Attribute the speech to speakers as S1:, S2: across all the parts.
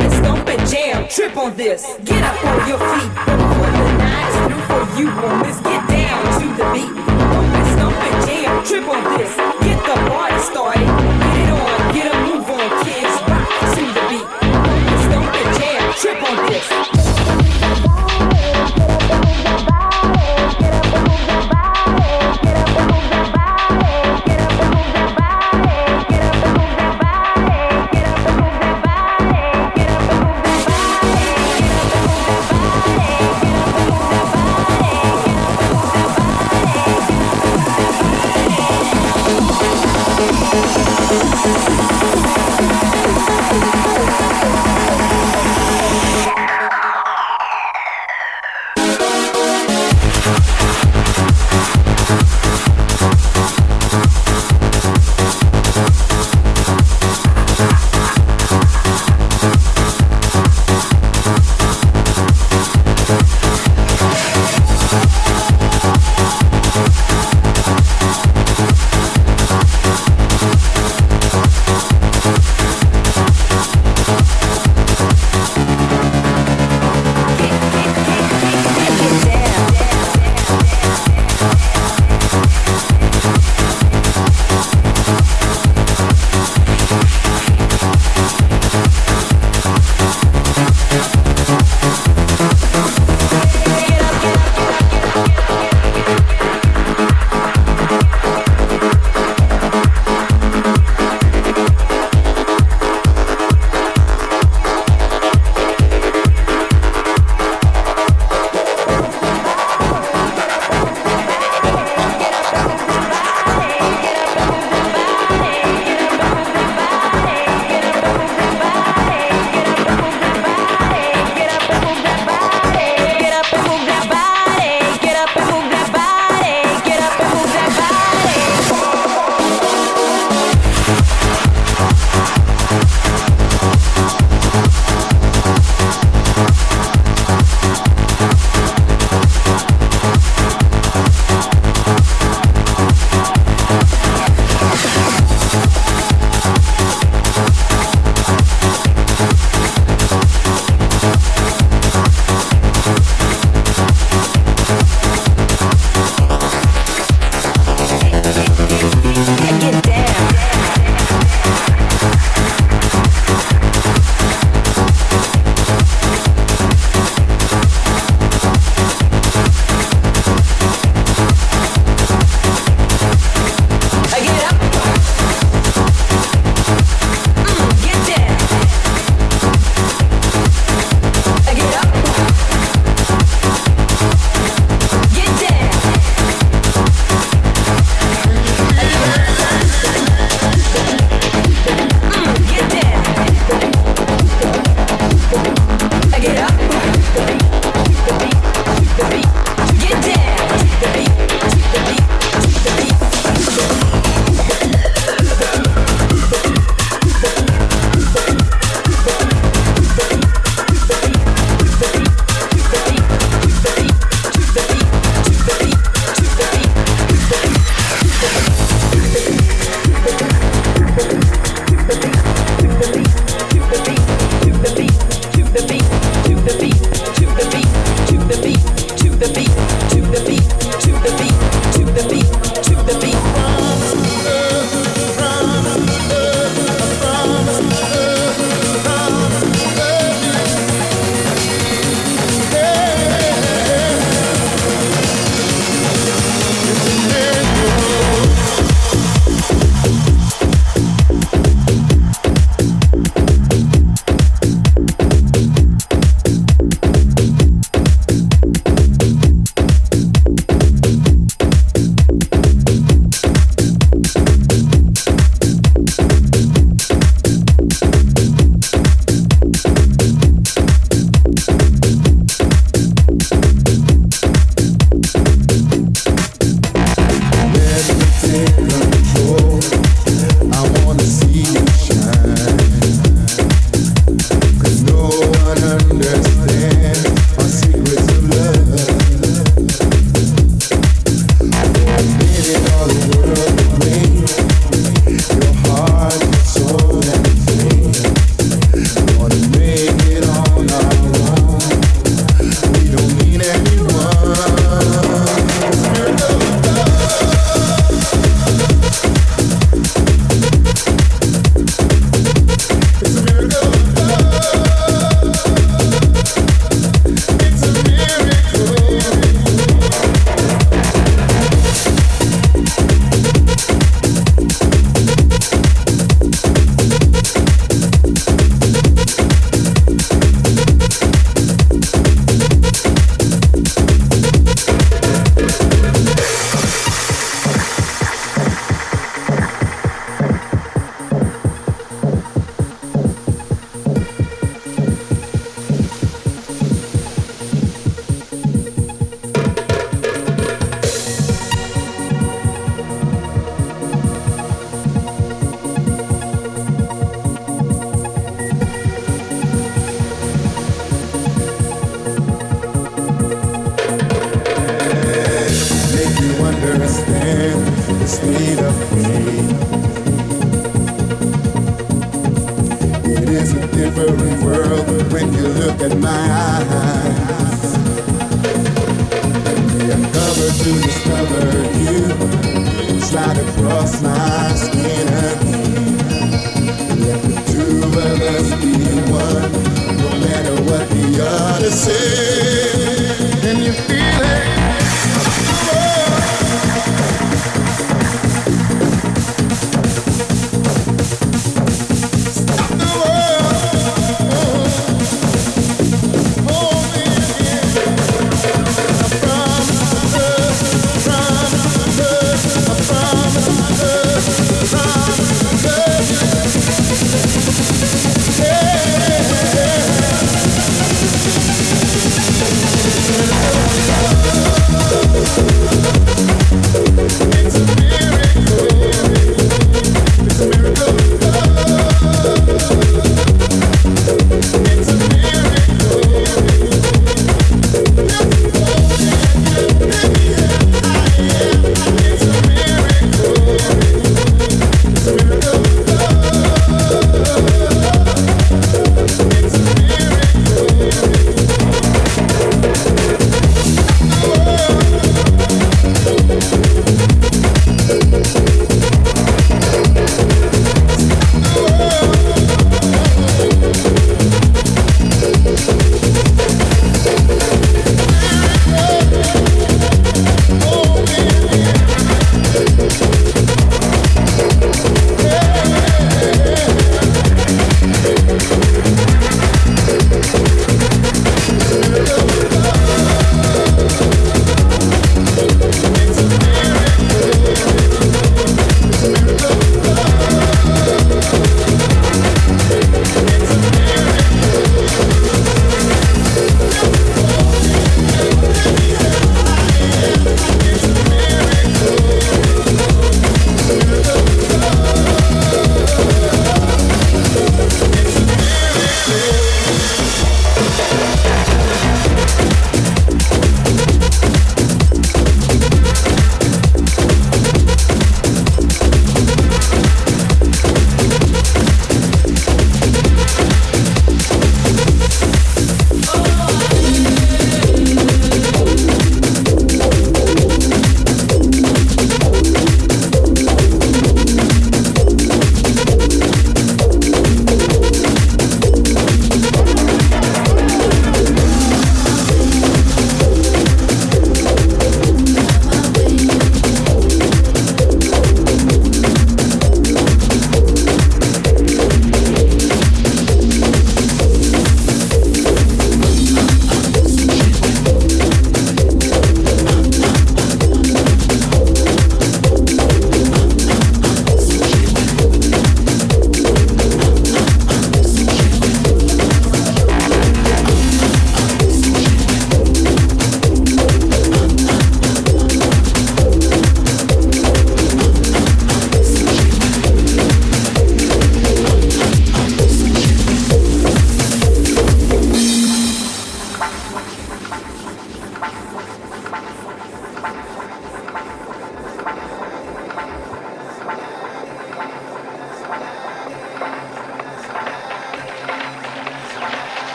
S1: stomp and stomp and jam. Trip on this. Get up on your feet. Before the night is through for you, woman, get down to the beat. Bump and stomp and jam. Trip on this. Get the party started. Get it on. Get a move on, kids. Rock to the beat. stomp and jam. Trip on this. the beat.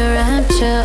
S2: your rapture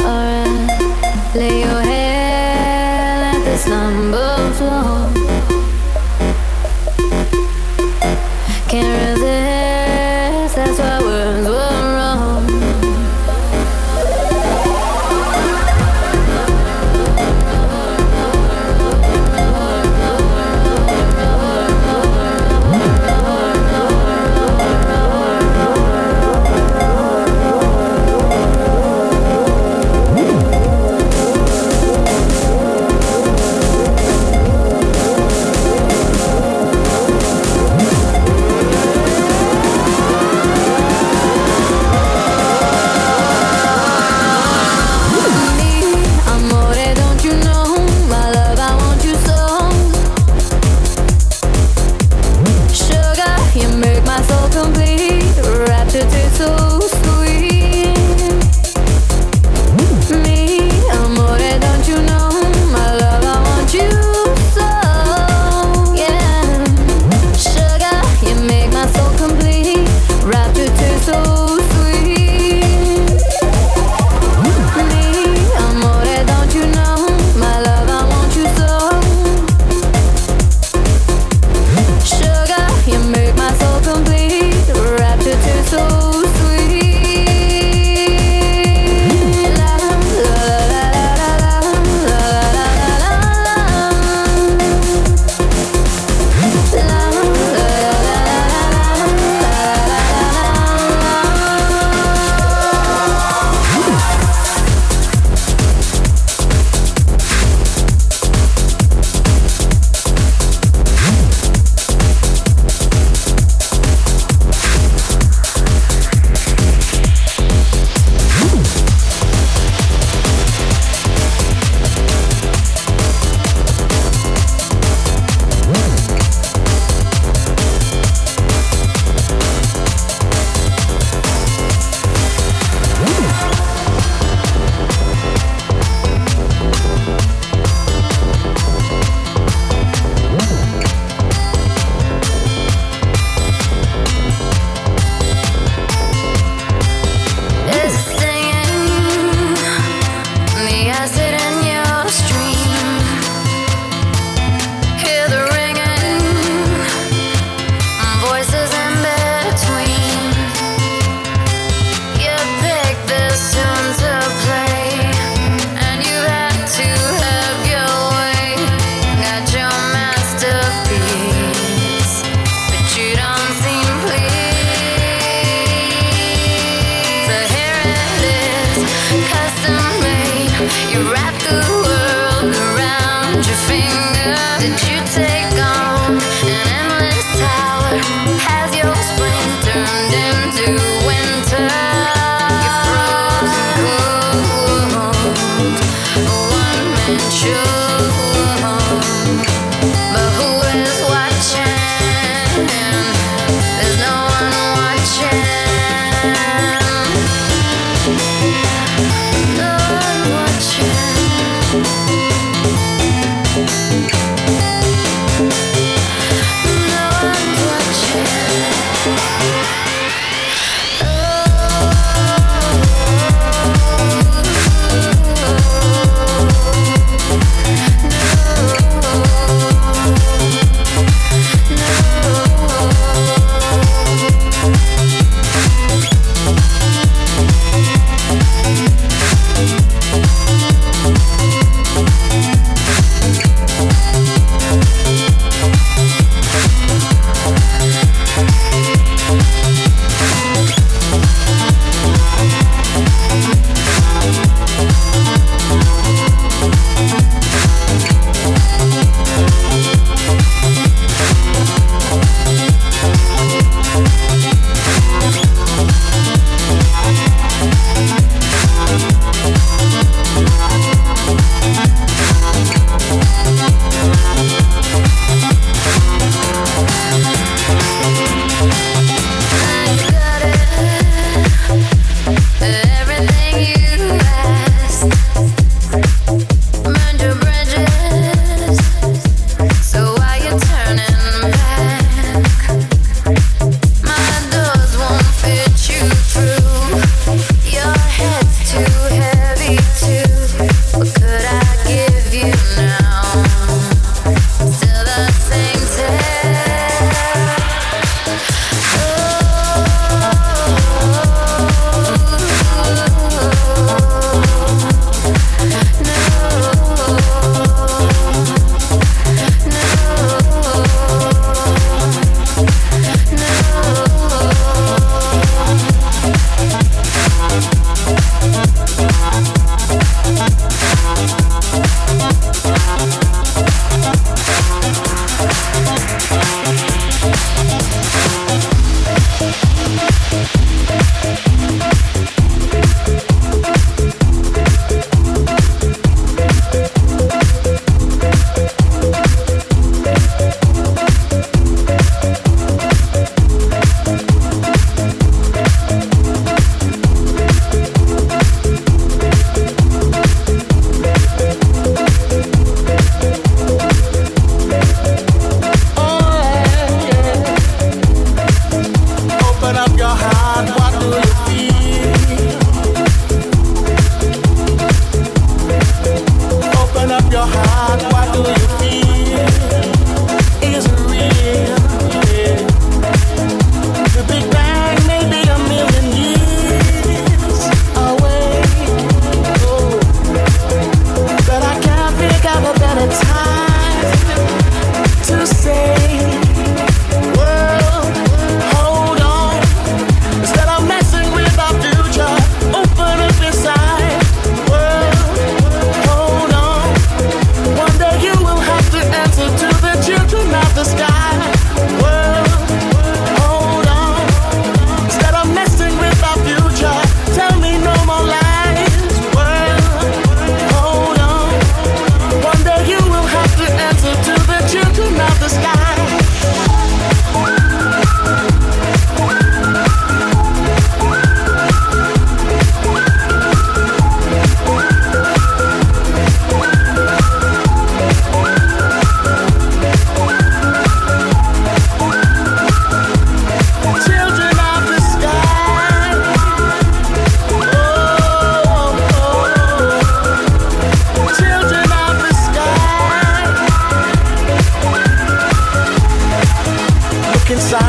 S2: inside.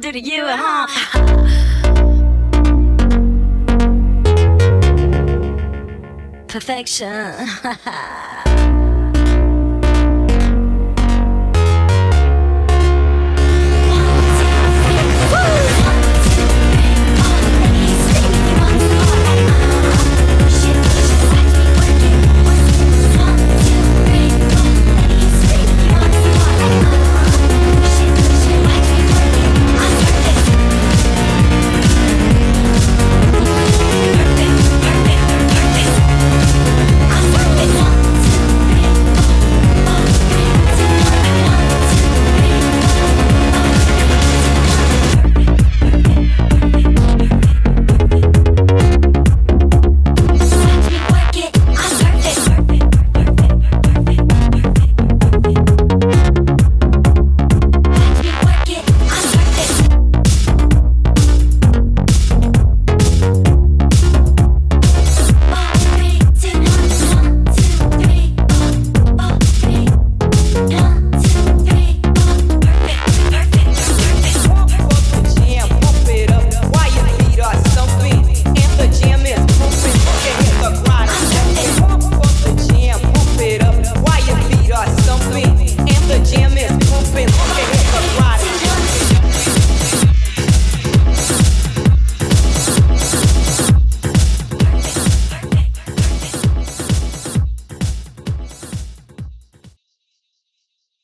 S2: gonna do to you, huh?
S1: Perfection.